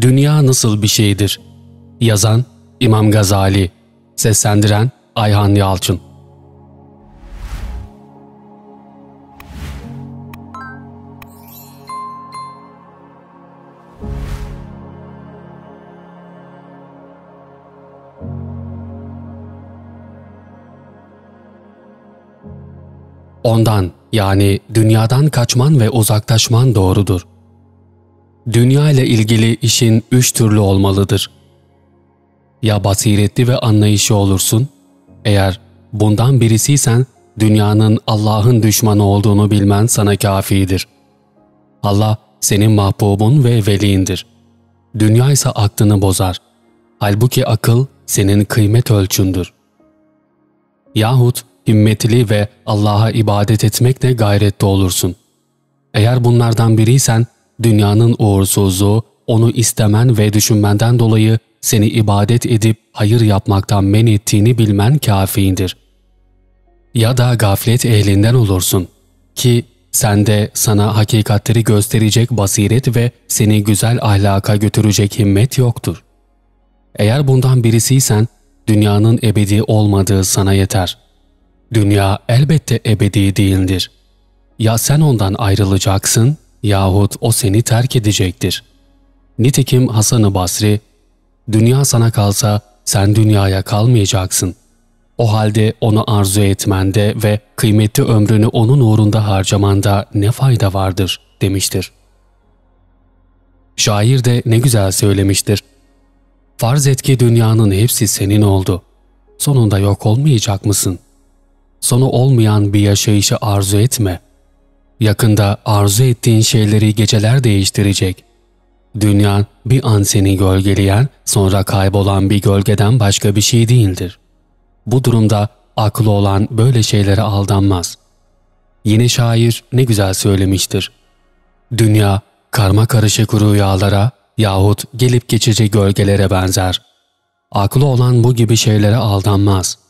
Dünya nasıl bir şeydir? Yazan İmam Gazali Seslendiren Ayhan Yalçın Ondan yani dünyadan kaçman ve uzaklaşman doğrudur. Dünya ile ilgili işin üç türlü olmalıdır. Ya basiretli ve anlayışı olursun, eğer bundan birisiysen dünyanın Allah'ın düşmanı olduğunu bilmen sana kafidir. Allah senin mahbubun ve veliindir. Dünya ise aklını bozar. Halbuki akıl senin kıymet ölçündür. Yahut himmetli ve Allah'a ibadet etmekle gayrette olursun. Eğer bunlardan biriysen, dünyanın uğursuzluğu, onu istemen ve düşünmenden dolayı seni ibadet edip hayır yapmaktan men ettiğini bilmen kafidir. Ya da gaflet ehlinden olursun ki sende sana hakikatleri gösterecek basiret ve seni güzel ahlaka götürecek himmet yoktur. Eğer bundan birisiysen, dünyanın ebedi olmadığı sana yeter.'' Dünya elbette ebedi değildir. Ya sen ondan ayrılacaksın yahut o seni terk edecektir. Nitekim Hasan-ı Basri, dünya sana kalsa sen dünyaya kalmayacaksın. O halde onu arzu etmende ve kıymetli ömrünü onun uğrunda harcamanda ne fayda vardır demiştir. Şair de ne güzel söylemiştir. Farz et ki dünyanın hepsi senin oldu. Sonunda yok olmayacak mısın?'' sonu olmayan bir yaşayışı arzu etme. Yakında arzu ettiğin şeyleri geceler değiştirecek. Dünya bir an seni gölgeleyen, sonra kaybolan bir gölgeden başka bir şey değildir. Bu durumda aklı olan böyle şeylere aldanmaz. Yeni şair ne güzel söylemiştir. Dünya karma karışık rüyalara yahut gelip geçici gölgelere benzer. Aklı olan bu gibi şeylere aldanmaz.''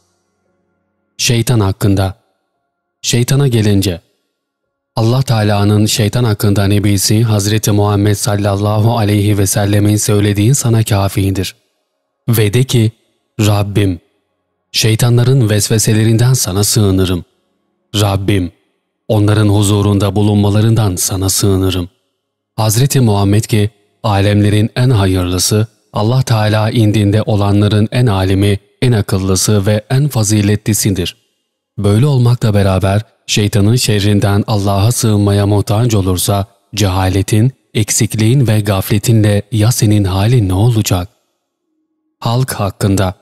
Şeytan hakkında Şeytana gelince Allah Teala'nın şeytan hakkında nebisi Hazreti Muhammed sallallahu aleyhi ve sellemin söylediğin sana kafidir. Ve de ki Rabbim şeytanların vesveselerinden sana sığınırım. Rabbim onların huzurunda bulunmalarından sana sığınırım. Hazreti Muhammed ki alemlerin en hayırlısı, Allah Teala indinde olanların en alimi, en akıllısı ve en faziletlisidir. Böyle olmakla beraber şeytanın şerrinden Allah'a sığınmaya muhtaç olursa cehaletin, eksikliğin ve gafletinle ya senin halin ne olacak? Halk hakkında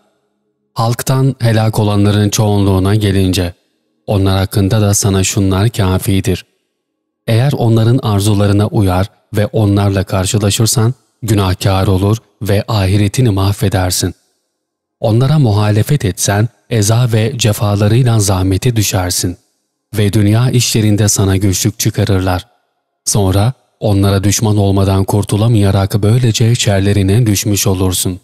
Halktan helak olanların çoğunluğuna gelince, onlar hakkında da sana şunlar kafidir. Eğer onların arzularına uyar ve onlarla karşılaşırsan, günahkar olur ve ahiretini mahvedersin.'' Onlara muhalefet etsen eza ve cefalarıyla zahmete düşersin ve dünya işlerinde sana güçlük çıkarırlar. Sonra onlara düşman olmadan kurtulamayarak böylece şerlerine düşmüş olursun.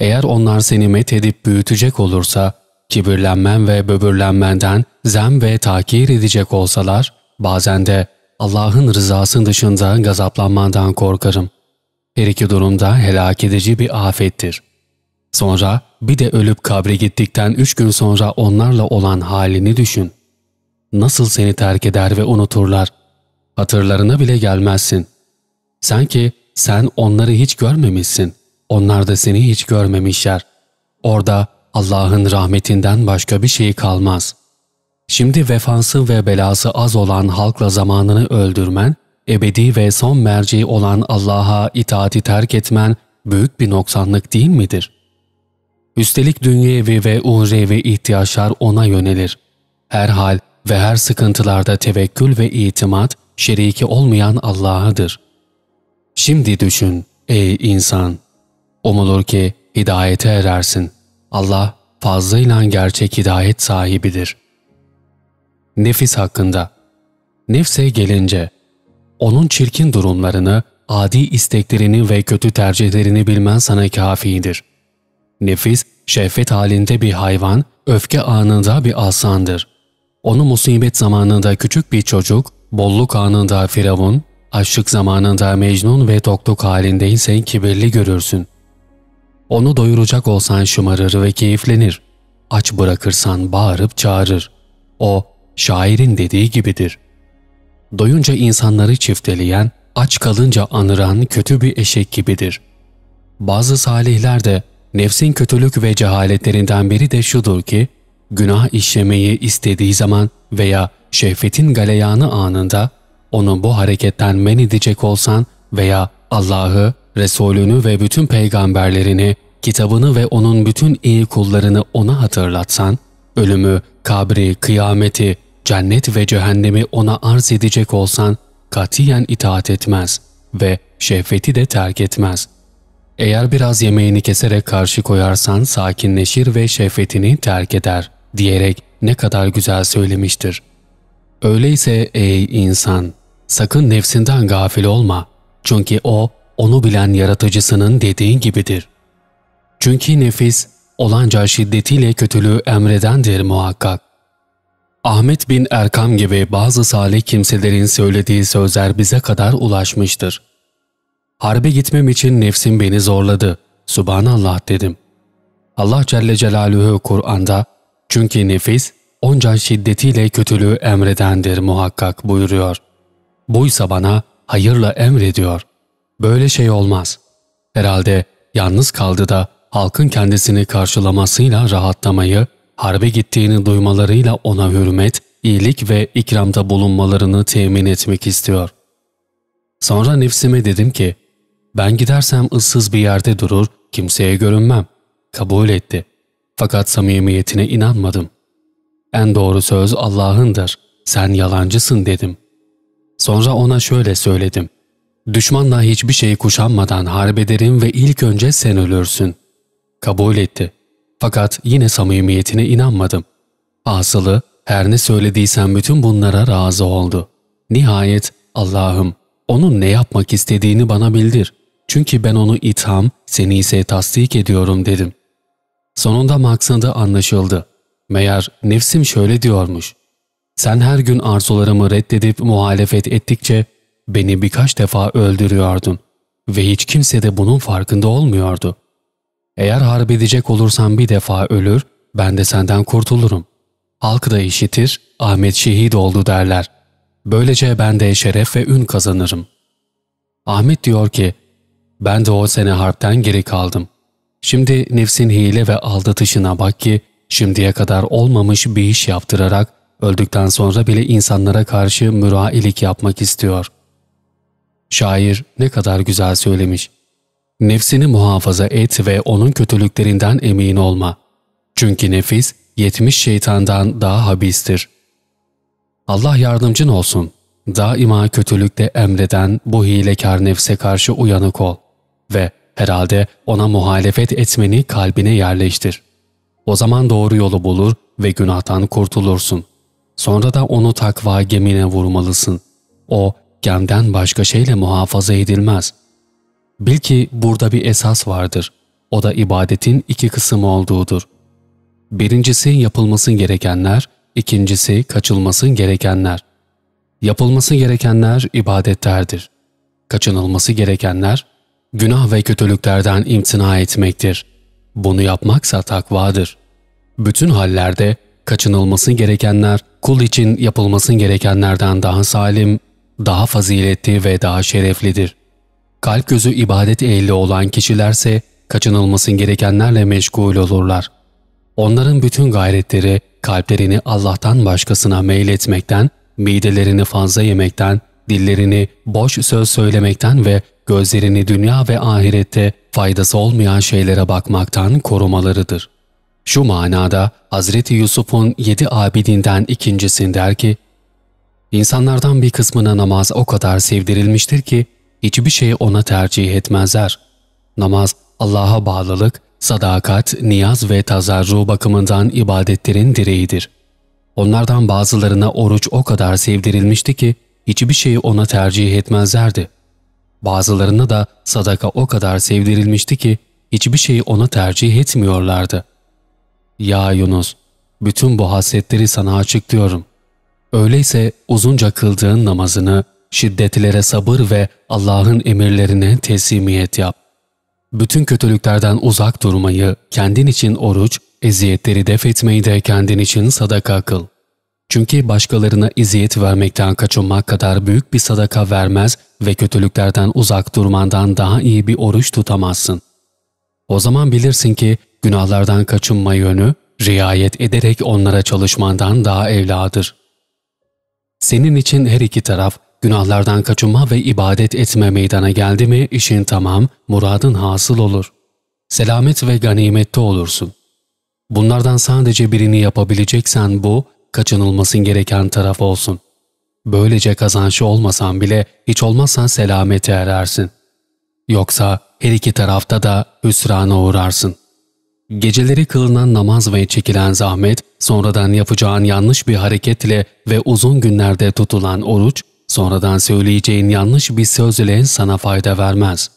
Eğer onlar seni met edip büyütecek olursa, kibirlenmen ve böbürlenmenden zem ve takir edecek olsalar, bazen de Allah'ın rızası dışında gazaplanmandan korkarım. Her iki durumda helak edici bir afettir.'' Sonra bir de ölüp kabre gittikten üç gün sonra onlarla olan halini düşün. Nasıl seni terk eder ve unuturlar. Hatırlarına bile gelmezsin. Sanki sen onları hiç görmemişsin. Onlar da seni hiç görmemişler. Orada Allah'ın rahmetinden başka bir şey kalmaz. Şimdi vefansı ve belası az olan halkla zamanını öldürmen, ebedi ve son merci olan Allah'a itaati terk etmen büyük bir noksanlık değil midir?'' Üstelik dünyevi ve uhrevi ihtiyaçlar ona yönelir. Her hal ve her sıkıntılarda tevekkül ve itimat şeriki olmayan Allah'adır. Şimdi düşün ey insan. Umulur ki hidayete erersin. Allah fazlıyla gerçek hidayet sahibidir. Nefis hakkında Nefse gelince, onun çirkin durumlarını, adi isteklerini ve kötü tercihlerini bilmen sana kafidir.'' Nefis, şehvet halinde bir hayvan, öfke anında bir aslandır. Onu musibet zamanında küçük bir çocuk, bolluk anında firavun, açlık zamanında mecnun ve tokluk halindeysen kibirli görürsün. Onu doyuracak olsan şımarır ve keyiflenir. Aç bırakırsan bağırıp çağırır. O, şairin dediği gibidir. Doyunca insanları çifteleyen, aç kalınca anıran kötü bir eşek gibidir. Bazı salihler de nefsin kötülük ve cehaletlerinden biri de şudur ki, günah işlemeyi istediği zaman veya şehvetin galeyanı anında onu bu hareketten men edecek olsan veya Allah'ı, Resulünü ve bütün peygamberlerini, kitabını ve onun bütün iyi kullarını ona hatırlatsan, ölümü, kabri, kıyameti, cennet ve cehennemi ona arz edecek olsan, katiyen itaat etmez ve şehveti de terk etmez. Eğer biraz yemeğini keserek karşı koyarsan sakinleşir ve şehvetini terk eder diyerek ne kadar güzel söylemiştir. Öyleyse ey insan, sakın nefsinden gafil olma. Çünkü o, onu bilen yaratıcısının dediğin gibidir. Çünkü nefis, olanca şiddetiyle kötülüğü emredendir muhakkak. Ahmet bin Erkam gibi bazı salih kimselerin söylediği sözler bize kadar ulaşmıştır. Harbe gitmem için nefsim beni zorladı. Subhanallah dedim. Allah Celle Celaluhu Kur'an'da çünkü nefis onca şiddetiyle kötülüğü emredendir muhakkak buyuruyor. Buysa bana hayırla emrediyor. Böyle şey olmaz. Herhalde yalnız kaldı da halkın kendisini karşılamasıyla rahatlamayı, harbe gittiğini duymalarıyla ona hürmet, iyilik ve ikramda bulunmalarını temin etmek istiyor. Sonra nefsime dedim ki, ben gidersem ıssız bir yerde durur, kimseye görünmem. Kabul etti. Fakat samimiyetine inanmadım. En doğru söz Allah'ındır. Sen yalancısın dedim. Sonra ona şöyle söyledim. Düşmanla hiçbir şey kuşanmadan harbederim ve ilk önce sen ölürsün. Kabul etti. Fakat yine samimiyetine inanmadım. Asılı her ne söylediysen bütün bunlara razı oldu. Nihayet Allah'ım onun ne yapmak istediğini bana bildir. Çünkü ben onu itham, seni ise tasdik ediyorum dedim. Sonunda maksadı anlaşıldı. Meğer nefsim şöyle diyormuş. Sen her gün arzularımı reddedip muhalefet ettikçe beni birkaç defa öldürüyordun ve hiç kimse de bunun farkında olmuyordu. Eğer harp edecek olursan bir defa ölür, ben de senden kurtulurum. Halk da işitir, Ahmet şehit oldu derler. Böylece ben de şeref ve ün kazanırım. Ahmet diyor ki, ben de o sene harpten geri kaldım. Şimdi nefsin hile ve aldatışına bak ki, şimdiye kadar olmamış bir iş yaptırarak, öldükten sonra bile insanlara karşı mürailik yapmak istiyor. Şair ne kadar güzel söylemiş. Nefsini muhafaza et ve onun kötülüklerinden emin olma. Çünkü nefis yetmiş şeytandan daha habistir. Allah yardımcın olsun. Daima kötülükte emreden bu hilekar nefse karşı uyanık ol ve herhalde ona muhalefet etmeni kalbine yerleştir. O zaman doğru yolu bulur ve günahtan kurtulursun. Sonra da onu takva gemine vurmalısın. O gemden başka şeyle muhafaza edilmez.'' Bil ki burada bir esas vardır. O da ibadetin iki kısmı olduğudur. Birincisi yapılması gerekenler, ikincisi kaçılması gerekenler. Yapılması gerekenler ibadetlerdir. Kaçınılması gerekenler, günah ve kötülüklerden imtina etmektir. Bunu yapmaksa takvadır. Bütün hallerde kaçınılması gerekenler, kul için yapılması gerekenlerden daha salim, daha faziletli ve daha şereflidir.'' Kalp gözü ibadet ehli olan kişilerse kaçınılması gerekenlerle meşgul olurlar. Onların bütün gayretleri kalplerini Allah'tan başkasına meyletmekten, midelerini fazla yemekten, dillerini boş söz söylemekten ve gözlerini dünya ve ahirette faydası olmayan şeylere bakmaktan korumalarıdır. Şu manada Hazreti Yusuf'un yedi abidinden ikincisi der ki, İnsanlardan bir kısmına namaz o kadar sevdirilmiştir ki, hiçbir şeyi ona tercih etmezler. Namaz, Allah'a bağlılık, sadakat, niyaz ve tazarru bakımından ibadetlerin direğidir. Onlardan bazılarına oruç o kadar sevdirilmişti ki hiçbir şeyi ona tercih etmezlerdi. Bazılarına da sadaka o kadar sevdirilmişti ki hiçbir şeyi ona tercih etmiyorlardı. Ya Yunus, bütün bu hasletleri sana açıklıyorum. Öyleyse uzunca kıldığın namazını, şiddetlere sabır ve Allah'ın emirlerine teslimiyet yap. Bütün kötülüklerden uzak durmayı, kendin için oruç, eziyetleri def etmeyi de kendin için sadaka kıl. Çünkü başkalarına eziyet vermekten kaçınmak kadar büyük bir sadaka vermez ve kötülüklerden uzak durmandan daha iyi bir oruç tutamazsın. O zaman bilirsin ki günahlardan kaçınma yönü, riayet ederek onlara çalışmandan daha evladır. Senin için her iki taraf günahlardan kaçınma ve ibadet etme meydana geldi mi işin tamam, muradın hasıl olur. Selamet ve ganimette olursun. Bunlardan sadece birini yapabileceksen bu, kaçınılmasın gereken taraf olsun. Böylece kazançlı olmasan bile hiç olmazsan selamete erersin. Yoksa her iki tarafta da hüsrana uğrarsın. Geceleri kılınan namaz ve çekilen zahmet, sonradan yapacağın yanlış bir hareketle ve uzun günlerde tutulan oruç, sonradan söyleyeceğin yanlış bir sözle sana fayda vermez.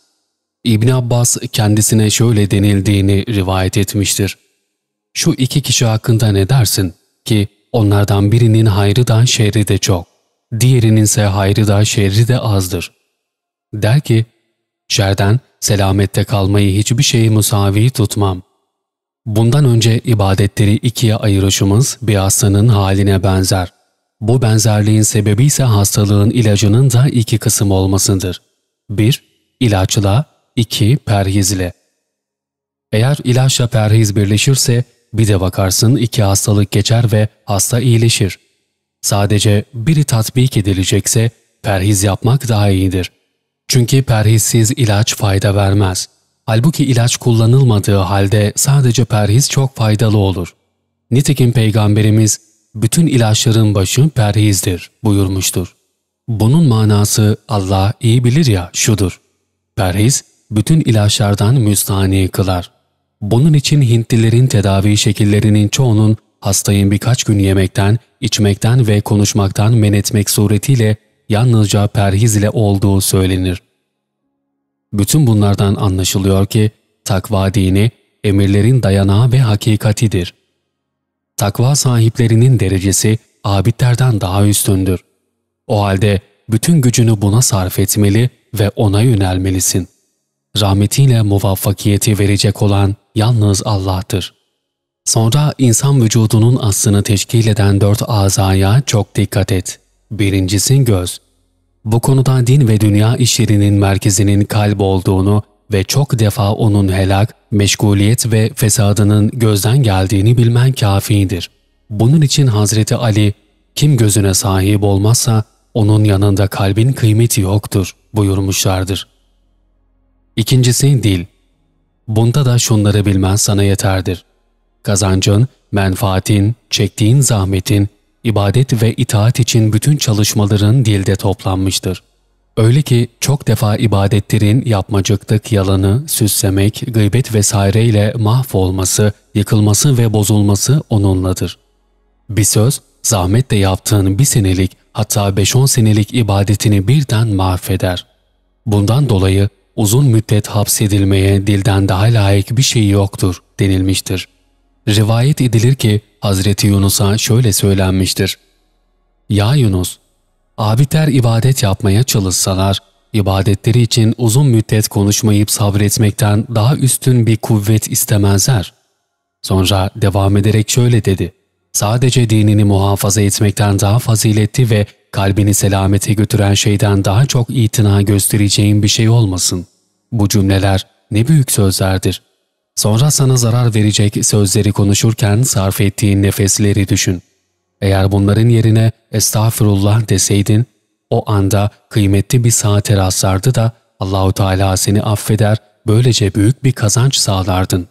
İbn Abbas kendisine şöyle denildiğini rivayet etmiştir. Şu iki kişi hakkında ne dersin ki onlardan birinin hayrı da şerri de çok, diğerinin ise hayrı da şerri de azdır. Der ki, şerden selamette kalmayı hiçbir şeyi musavi tutmam. Bundan önce ibadetleri ikiye ayırışımız bir hastanın haline benzer. Bu benzerliğin sebebi ise hastalığın ilacının da iki kısım olmasıdır. 1. İlaçla, 2. Perhizle. Eğer ilaçla perhiz birleşirse bir de bakarsın iki hastalık geçer ve hasta iyileşir. Sadece biri tatbik edilecekse perhiz yapmak daha iyidir. Çünkü perhizsiz ilaç fayda vermez. Halbuki ilaç kullanılmadığı halde sadece perhiz çok faydalı olur. Nitekim Peygamberimiz bütün ilaçların başı perhizdir buyurmuştur. Bunun manası Allah iyi bilir ya şudur. Perhiz bütün ilaçlardan müstahni kılar. Bunun için Hintlilerin tedavi şekillerinin çoğunun hastayı birkaç gün yemekten, içmekten ve konuşmaktan men etmek suretiyle yalnızca perhiz ile olduğu söylenir. Bütün bunlardan anlaşılıyor ki takva dini emirlerin dayanağı ve hakikatidir. Takva sahiplerinin derecesi abidlerden daha üstündür. O halde bütün gücünü buna sarf etmeli ve ona yönelmelisin. Rahmetiyle muvaffakiyeti verecek olan yalnız Allah'tır. Sonra insan vücudunun aslını teşkil eden dört azaya çok dikkat et. Birincisi göz. Bu konuda din ve dünya işlerinin merkezinin kalp olduğunu ve çok defa onun helak, meşguliyet ve fesadının gözden geldiğini bilmen kafidir. Bunun için Hazreti Ali, kim gözüne sahip olmazsa onun yanında kalbin kıymeti yoktur buyurmuşlardır. İkincisi dil. Bunda da şunları bilmen sana yeterdir. Kazancın, menfaatin, çektiğin zahmetin, ibadet ve itaat için bütün çalışmaların dilde toplanmıştır. Öyle ki çok defa ibadetlerin yapmacıklık, yalanı, süslemek, gıybet vesaireyle mahvolması, yıkılması ve bozulması onunladır. Bir söz, zahmetle yaptığın bir senelik hatta 5-10 senelik ibadetini birden mahveder. Bundan dolayı uzun müddet hapsedilmeye dilden daha layık bir şey yoktur denilmiştir. Rivayet edilir ki Hazreti Yunus'a şöyle söylenmiştir. Ya Yunus, abidler ibadet yapmaya çalışsalar, ibadetleri için uzun müddet konuşmayıp sabretmekten daha üstün bir kuvvet istemezler. Sonra devam ederek şöyle dedi. Sadece dinini muhafaza etmekten daha faziletli ve kalbini selamete götüren şeyden daha çok itina göstereceğin bir şey olmasın. Bu cümleler ne büyük sözlerdir. Sonra sana zarar verecek sözleri konuşurken sarf ettiğin nefesleri düşün. Eğer bunların yerine estağfurullah deseydin, o anda kıymetli bir saate rastlardı da Allahu Teala seni affeder, böylece büyük bir kazanç sağlardın.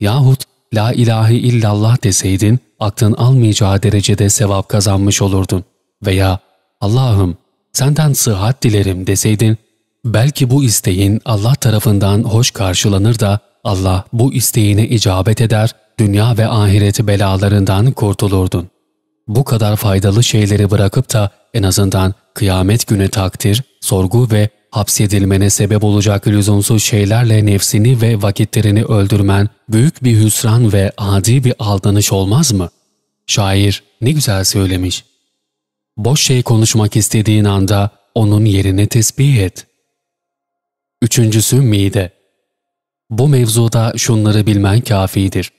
Yahut La ilahe illallah deseydin, aklın almayacağı derecede sevap kazanmış olurdun. Veya Allah'ım senden sıhhat dilerim deseydin, belki bu isteğin Allah tarafından hoş karşılanır da Allah bu isteğine icabet eder, dünya ve ahireti belalarından kurtulurdun. Bu kadar faydalı şeyleri bırakıp da en azından kıyamet günü takdir, sorgu ve hapsedilmene sebep olacak lüzumsuz şeylerle nefsini ve vakitlerini öldürmen büyük bir hüsran ve adi bir aldanış olmaz mı? Şair ne güzel söylemiş. Boş şey konuşmak istediğin anda onun yerine tesbih et. Üçüncüsü mide. Bu mevzuda şunları bilmen kafidir.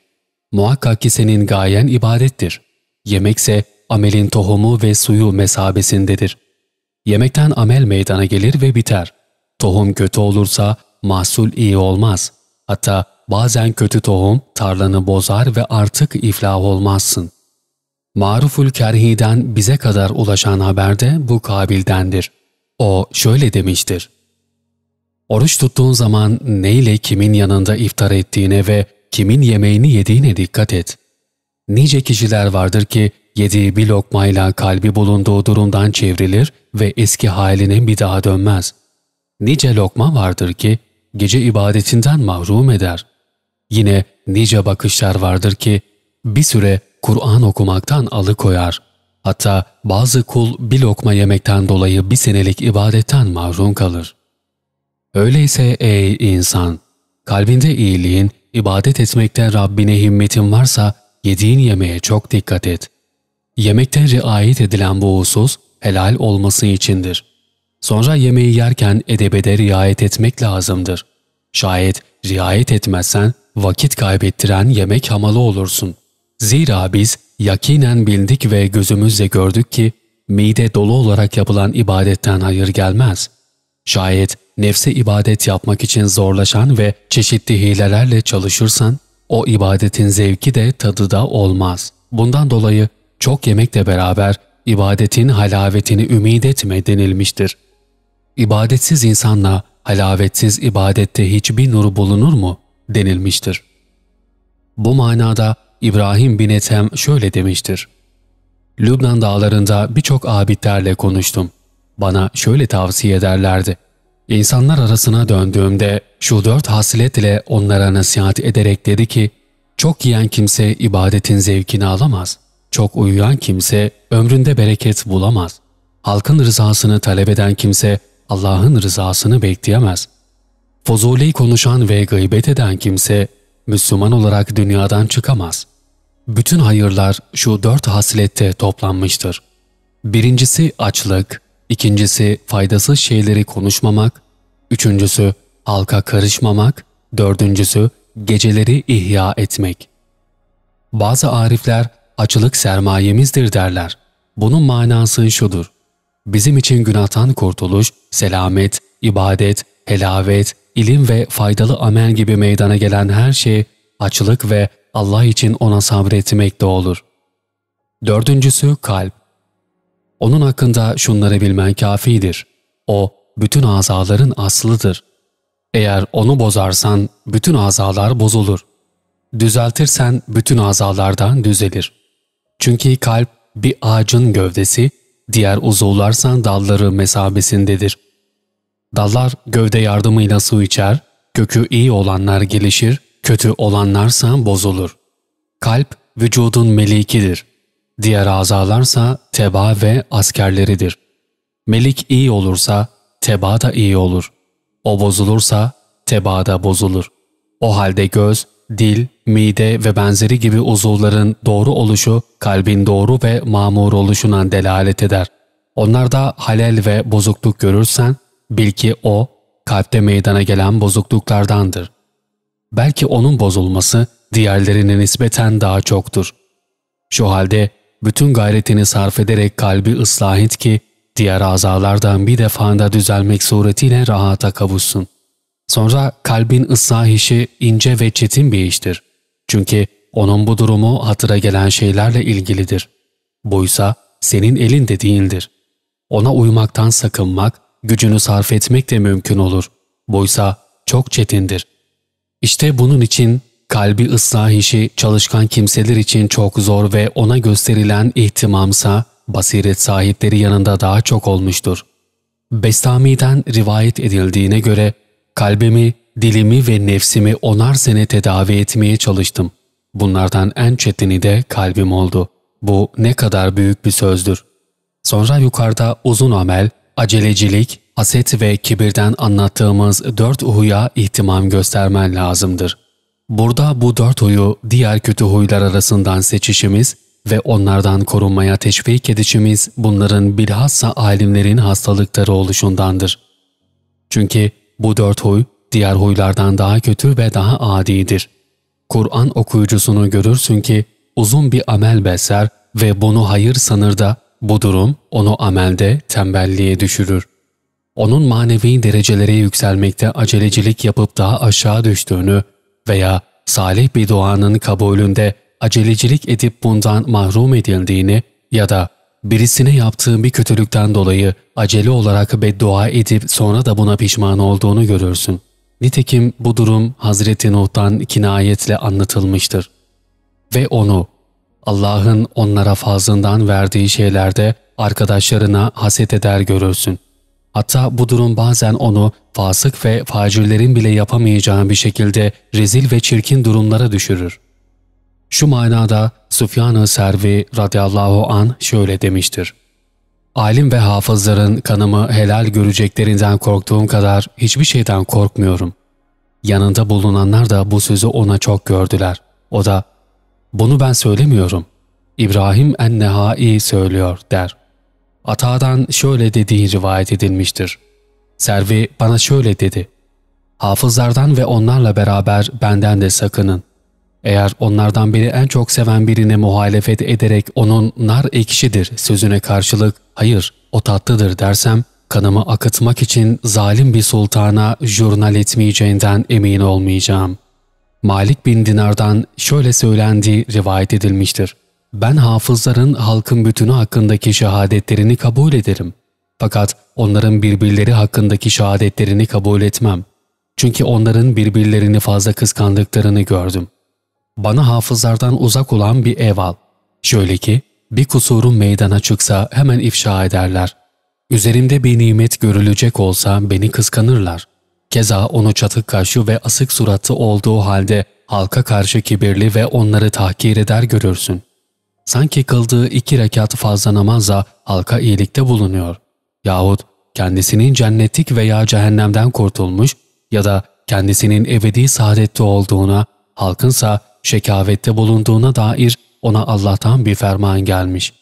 Muhakkak ki senin gayen ibadettir. Yemekse amelin tohumu ve suyu mesabesindedir. Yemekten amel meydana gelir ve biter. Tohum kötü olursa mahsul iyi olmaz. Hatta bazen kötü tohum tarlanı bozar ve artık iflah olmazsın. Maruful Kerhi'den bize kadar ulaşan haberde bu kabildendir. O şöyle demiştir. Oruç tuttuğun zaman neyle kimin yanında iftar ettiğine ve kimin yemeğini yediğine dikkat et. Nice kişiler vardır ki yediği bir lokmayla kalbi bulunduğu durumdan çevrilir ve eski haline bir daha dönmez. Nice lokma vardır ki gece ibadetinden mahrum eder. Yine nice bakışlar vardır ki bir süre Kur'an okumaktan alıkoyar. Hatta bazı kul bir lokma yemekten dolayı bir senelik ibadetten mahrum kalır. Öyleyse ey insan, kalbinde iyiliğin, ibadet etmekte Rabbine himmetin varsa yediğin yemeğe çok dikkat et. Yemekte riayet edilen bu husus helal olması içindir. Sonra yemeği yerken edebede riayet etmek lazımdır. Şayet riayet etmezsen vakit kaybettiren yemek hamalı olursun. Zira biz yakinen bildik ve gözümüzle gördük ki mide dolu olarak yapılan ibadetten hayır gelmez. Şayet nefse ibadet yapmak için zorlaşan ve çeşitli hilelerle çalışırsan, o ibadetin zevki de tadı da olmaz. Bundan dolayı çok yemekle beraber ibadetin halavetini ümit etme denilmiştir. İbadetsiz insanla halavetsiz ibadette hiçbir nur bulunur mu denilmiştir. Bu manada İbrahim bin Ethem şöyle demiştir. Lübnan dağlarında birçok abidlerle konuştum. Bana şöyle tavsiye ederlerdi. İnsanlar arasına döndüğümde şu dört haslet ile onlara nasihat ederek dedi ki, çok yiyen kimse ibadetin zevkini alamaz. Çok uyuyan kimse ömründe bereket bulamaz. Halkın rızasını talep eden kimse Allah'ın rızasını bekleyemez. Fuzuli konuşan ve gıybet eden kimse Müslüman olarak dünyadan çıkamaz. Bütün hayırlar şu dört haslette toplanmıştır. Birincisi açlık, ikincisi faydasız şeyleri konuşmamak, üçüncüsü halka karışmamak, dördüncüsü geceleri ihya etmek. Bazı arifler açılık sermayemizdir derler. Bunun manası şudur. Bizim için günahtan kurtuluş, selamet, ibadet, helavet, ilim ve faydalı amel gibi meydana gelen her şey açlık ve Allah için ona sabretmek de olur. Dördüncüsü kalp. Onun hakkında şunları bilmen kafidir. O, bütün azaların aslıdır. Eğer onu bozarsan bütün azalar bozulur. Düzeltirsen bütün azalardan düzelir. Çünkü kalp bir ağacın gövdesi, diğer uzuvlarsan dalları mesabesindedir. Dallar gövde yardımıyla su içer, kökü iyi olanlar gelişir, kötü olanlarsa bozulur. Kalp vücudun melikidir. Diğer azalarsa teba ve askerleridir. Melik iyi olursa teba da iyi olur. O bozulursa teba da bozulur. O halde göz, dil, mide ve benzeri gibi uzuvların doğru oluşu kalbin doğru ve mamur oluşuna delalet eder. Onlarda halel ve bozukluk görürsen bil ki o kalpte meydana gelen bozukluklardandır. Belki onun bozulması diğerlerine nispeten daha çoktur. Şu halde bütün gayretini sarf ederek kalbi ıslah et ki diğer azalardan bir defanda düzelmek suretiyle rahata kavuşsun. Sonra kalbin ıslah işi ince ve çetin bir iştir. Çünkü onun bu durumu hatıra gelen şeylerle ilgilidir. Buysa senin elinde değildir. Ona uymaktan sakınmak, gücünü sarf etmek de mümkün olur. Buysa çok çetindir. İşte bunun için kalbi ıslah işi çalışkan kimseler için çok zor ve ona gösterilen ihtimamsa basiret sahipleri yanında daha çok olmuştur. Bestami'den rivayet edildiğine göre kalbimi, dilimi ve nefsimi onar sene tedavi etmeye çalıştım. Bunlardan en çetini de kalbim oldu. Bu ne kadar büyük bir sözdür. Sonra yukarıda uzun amel, acelecilik, haset ve kibirden anlattığımız dört huya ihtimam göstermen lazımdır. Burada bu dört huyu diğer kötü huylar arasından seçişimiz ve onlardan korunmaya teşvik edişimiz bunların bilhassa alimlerin hastalıkları oluşundandır. Çünkü bu dört huy diğer huylardan daha kötü ve daha adidir. Kur'an okuyucusunu görürsün ki uzun bir amel besler ve bunu hayır sanır da bu durum onu amelde tembelliğe düşürür. Onun manevi derecelere yükselmekte acelecilik yapıp daha aşağı düştüğünü veya salih bir duanın kabulünde acelecilik edip bundan mahrum edildiğini ya da birisine yaptığı bir kötülükten dolayı acele olarak beddua edip sonra da buna pişman olduğunu görürsün. Nitekim bu durum Hazreti Nuh'tan kinayetle anlatılmıştır. Ve onu Allah'ın onlara fazlından verdiği şeylerde arkadaşlarına haset eder görürsün. Hatta bu durum bazen onu fasık ve facirlerin bile yapamayacağı bir şekilde rezil ve çirkin durumlara düşürür. Şu manada Süfyan-ı Servi radıyallahu an şöyle demiştir. Alim ve hafızların kanımı helal göreceklerinden korktuğum kadar hiçbir şeyden korkmuyorum. Yanında bulunanlar da bu sözü ona çok gördüler. O da, bunu ben söylemiyorum. İbrahim en-Nehai söylüyor der. Ata'dan şöyle dediği rivayet edilmiştir. Servi bana şöyle dedi. Hafızlardan ve onlarla beraber benden de sakının. Eğer onlardan biri en çok seven birine muhalefet ederek onun nar ekşidir sözüne karşılık hayır o tatlıdır dersem kanımı akıtmak için zalim bir sultana jurnal etmeyeceğinden emin olmayacağım. Malik bin Dinar'dan şöyle söylendiği rivayet edilmiştir. Ben hafızların halkın bütünü hakkındaki şehadetlerini kabul ederim. Fakat onların birbirleri hakkındaki şehadetlerini kabul etmem. Çünkü onların birbirlerini fazla kıskandıklarını gördüm. Bana hafızlardan uzak olan bir ev al. Şöyle ki, bir kusurum meydana çıksa hemen ifşa ederler. Üzerimde bir nimet görülecek olsa beni kıskanırlar. Keza onu çatık kaşı ve asık suratlı olduğu halde halka karşı kibirli ve onları tahkir eder görürsün. Sanki kıldığı iki rekat fazla namazla halka iyilikte bulunuyor. Yahut kendisinin cennetlik veya cehennemden kurtulmuş ya da kendisinin ebedi saadette olduğuna, halkınsa şekavette bulunduğuna dair ona Allah'tan bir ferman gelmiş.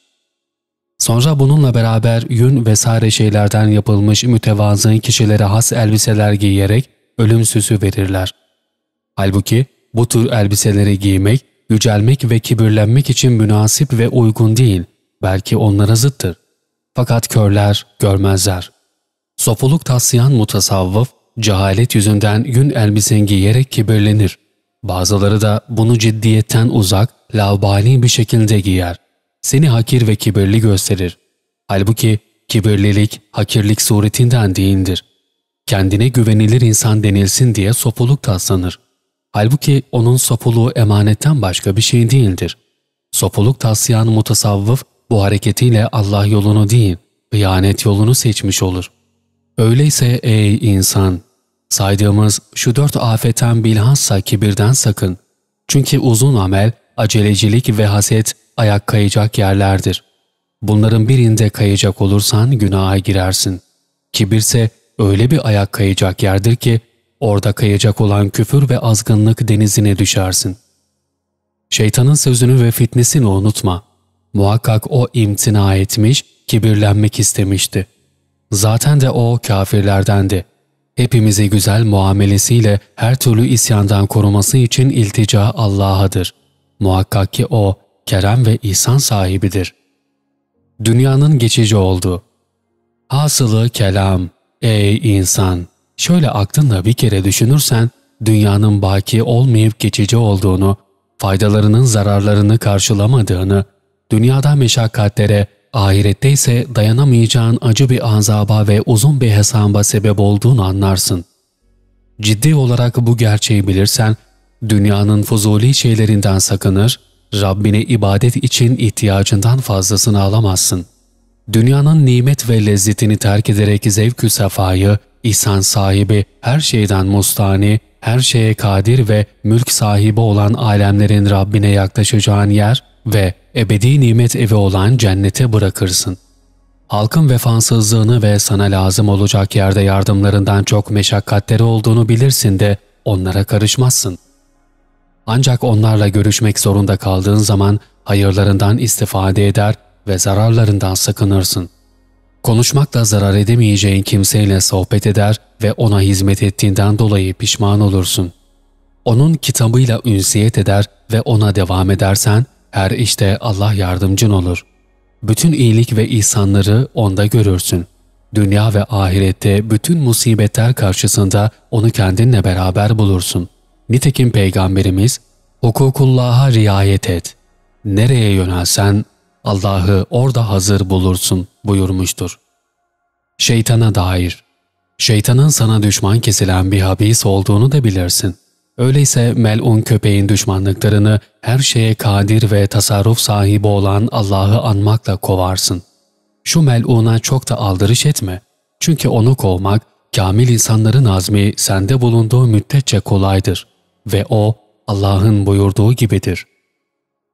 Sonra bununla beraber yün vesaire şeylerden yapılmış mütevazı kişilere has elbiseler giyerek ölüm süsü verirler. Halbuki bu tür elbiseleri giymek, yücelmek ve kibirlenmek için münasip ve uygun değil, belki onlara zıttır. Fakat körler görmezler. Sopuluk taslayan mutasavvıf, cehalet yüzünden yün elbise giyerek kibirlenir. Bazıları da bunu ciddiyetten uzak, lavbali bir şekilde giyer. Seni hakir ve kibirli gösterir. Halbuki kibirlilik, hakirlik suretinden değildir. Kendine güvenilir insan denilsin diye sopuluk taslanır. Halbuki onun sopuluğu emanetten başka bir şey değildir. Sopuluk taslayan mutasavvıf bu hareketiyle Allah yolunu değil, hıyanet yolunu seçmiş olur. Öyleyse ey insan, Saydığımız şu dört afetten bilhassa kibirden sakın. Çünkü uzun amel, acelecilik ve haset ayak kayacak yerlerdir. Bunların birinde kayacak olursan günaha girersin. Kibirse öyle bir ayak kayacak yerdir ki orada kayacak olan küfür ve azgınlık denizine düşersin. Şeytanın sözünü ve fitnesini unutma. Muhakkak o imtina etmiş, kibirlenmek istemişti. Zaten de o kafirlerdendi hepimizi güzel muamelesiyle her türlü isyandan koruması için iltica Allah'adır. Muhakkak ki O, kerem ve ihsan sahibidir. Dünyanın geçici oldu. Hasılı kelam, ey insan! Şöyle aklınla bir kere düşünürsen, dünyanın baki olmayıp geçici olduğunu, faydalarının zararlarını karşılamadığını, dünyada meşakkatlere, ahirette ise dayanamayacağın acı bir azaba ve uzun bir hesaba sebep olduğunu anlarsın. Ciddi olarak bu gerçeği bilirsen, dünyanın fuzuli şeylerinden sakınır, Rabbine ibadet için ihtiyacından fazlasını alamazsın. Dünyanın nimet ve lezzetini terk ederek zevk-ü sefayı, ihsan sahibi, her şeyden mustani, her şeye kadir ve mülk sahibi olan alemlerin Rabbine yaklaşacağın yer ve ebedi nimet evi olan cennete bırakırsın. Halkın vefansızlığını ve sana lazım olacak yerde yardımlarından çok meşakkatleri olduğunu bilirsin de onlara karışmazsın. Ancak onlarla görüşmek zorunda kaldığın zaman hayırlarından istifade eder ve zararlarından sakınırsın. Konuşmakla zarar edemeyeceğin kimseyle sohbet eder ve ona hizmet ettiğinden dolayı pişman olursun. Onun kitabıyla ünsiyet eder ve ona devam edersen her işte Allah yardımcın olur. Bütün iyilik ve ihsanları onda görürsün. Dünya ve ahirette bütün musibetler karşısında onu kendinle beraber bulursun. Nitekim Peygamberimiz, hukukullah'a riayet et. Nereye yönelsen Allah'ı orada hazır bulursun buyurmuştur. Şeytana dair Şeytanın sana düşman kesilen bir habis olduğunu da bilirsin. Öyleyse melun köpeğin düşmanlıklarını her şeye kadir ve tasarruf sahibi olan Allah'ı anmakla kovarsın. Şu meluna çok da aldırış etme. Çünkü onu kovmak, kamil insanların azmi sende bulunduğu müddetçe kolaydır. Ve o, Allah'ın buyurduğu gibidir.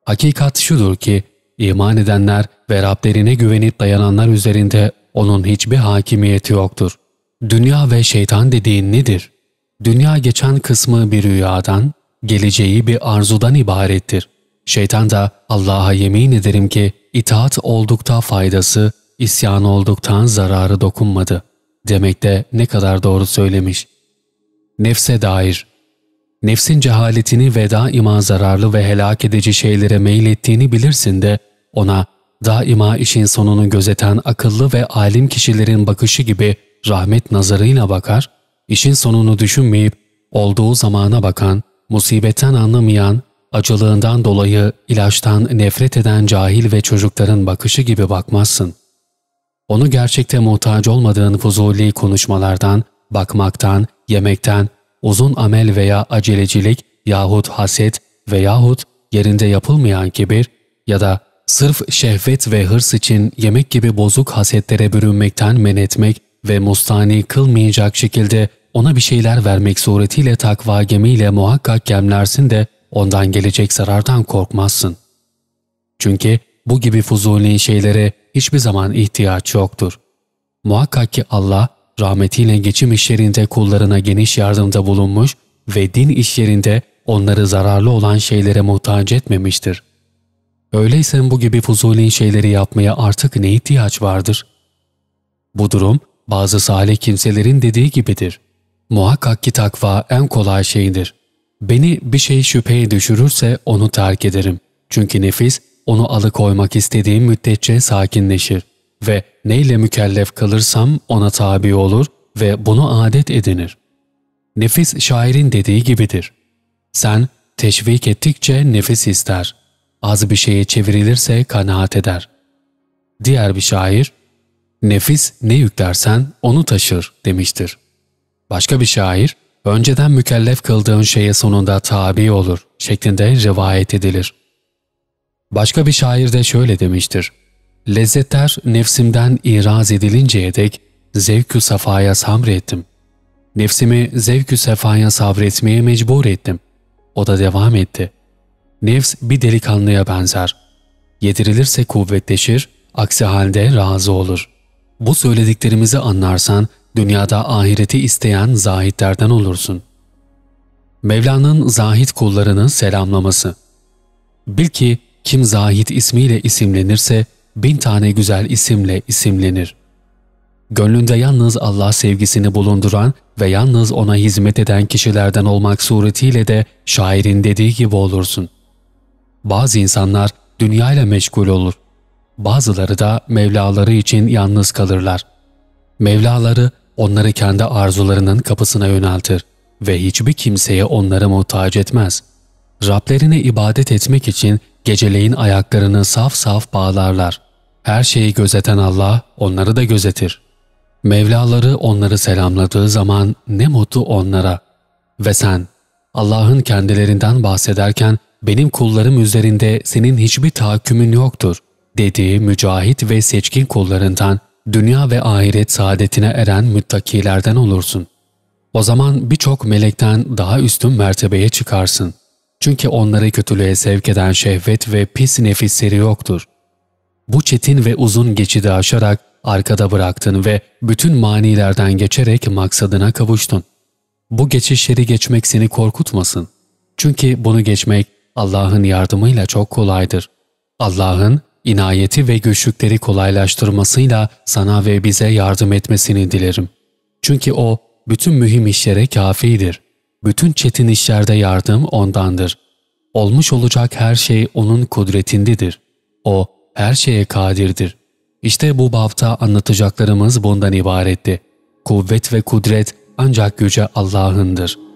Hakikat şudur ki, iman edenler ve Rablerine güvenip dayananlar üzerinde onun hiçbir hakimiyeti yoktur. Dünya ve şeytan dediğin nedir? Dünya geçen kısmı bir rüyadan, geleceği bir arzudan ibarettir. Şeytan da Allah'a yemin ederim ki itaat oldukta faydası, isyan olduktan zararı dokunmadı. Demek de ne kadar doğru söylemiş. Nefse dair Nefsin cehaletini ve daima zararlı ve helak edici şeylere meylettiğini bilirsin de ona daima işin sonunu gözeten akıllı ve alim kişilerin bakışı gibi rahmet nazarıyla bakar, işin sonunu düşünmeyip olduğu zamana bakan, musibetten anlamayan, acılığından dolayı ilaçtan nefret eden cahil ve çocukların bakışı gibi bakmazsın. Onu gerçekte muhtaç olmadığın fuzuli konuşmalardan, bakmaktan, yemekten, uzun amel veya acelecilik yahut haset veyahut yerinde yapılmayan kibir ya da sırf şehvet ve hırs için yemek gibi bozuk hasetlere bürünmekten men etmek ve mustani kılmayacak şekilde ona bir şeyler vermek suretiyle takva gemiyle muhakkak gemlersin de ondan gelecek zarardan korkmazsın. Çünkü bu gibi fuzuli şeylere hiçbir zaman ihtiyaç yoktur. Muhakkak ki Allah rahmetiyle geçim işlerinde kullarına geniş yardımda bulunmuş ve din işlerinde onları zararlı olan şeylere muhtaç etmemiştir. Öyleyse bu gibi fuzuli şeyleri yapmaya artık ne ihtiyaç vardır? Bu durum bazı salih kimselerin dediği gibidir. Muhakkak ki takva en kolay şeydir. Beni bir şey şüpheye düşürürse onu terk ederim. Çünkü nefis onu alıkoymak istediğim müddetçe sakinleşir ve neyle mükellef kalırsam ona tabi olur ve bunu adet edinir. Nefis şairin dediği gibidir. Sen teşvik ettikçe nefis ister. Az bir şeye çevrilirse kanaat eder. Diğer bir şair, nefis ne yüklersen onu taşır demiştir. Başka bir şair, önceden mükellef kıldığın şeye sonunda tabi olur şeklinde rivayet edilir. Başka bir şair de şöyle demiştir. Lezzetler nefsimden iraz edilinceye dek zevk-ü safaya sabrettim. Nefsimi zevk-ü sefaya sabretmeye mecbur ettim. O da devam etti. Nefs bir delikanlıya benzer. Yedirilirse kuvvetleşir, aksi halde razı olur. Bu söylediklerimizi anlarsan dünyada ahireti isteyen zahitlerden olursun. Mevla'nın zahit kullarını selamlaması. Bil ki kim zahit ismiyle isimlenirse bin tane güzel isimle isimlenir. Gönlünde yalnız Allah sevgisini bulunduran ve yalnız ona hizmet eden kişilerden olmak suretiyle de şairin dediği gibi olursun. Bazı insanlar dünyayla meşgul olur. Bazıları da Mevlaları için yalnız kalırlar. Mevlaları onları kendi arzularının kapısına yöneltir ve hiçbir kimseye onları muhtaç etmez. Rablerine ibadet etmek için geceleyin ayaklarını saf saf bağlarlar. Her şeyi gözeten Allah onları da gözetir. Mevlaları onları selamladığı zaman ne mutlu onlara. Ve sen Allah'ın kendilerinden bahsederken benim kullarım üzerinde senin hiçbir tahakkümün yoktur dediği mücahit ve seçkin kullarından dünya ve ahiret saadetine eren müttakilerden olursun. O zaman birçok melekten daha üstün mertebeye çıkarsın. Çünkü onları kötülüğe sevk eden şehvet ve pis nefisleri yoktur. Bu çetin ve uzun geçidi aşarak arkada bıraktın ve bütün manilerden geçerek maksadına kavuştun. Bu geçişleri geçmek seni korkutmasın. Çünkü bunu geçmek Allah'ın yardımıyla çok kolaydır. Allah'ın inayeti ve güçlükleri kolaylaştırmasıyla sana ve bize yardım etmesini dilerim. Çünkü O bütün mühim işlere kafidir. Bütün çetin işlerde yardım O'ndandır. Olmuş olacak her şey O'nun kudretindedir. O her şeye kadirdir. İşte bu bapta anlatacaklarımız bundan ibaretti. Kuvvet ve kudret ancak yüce Allah'ındır.''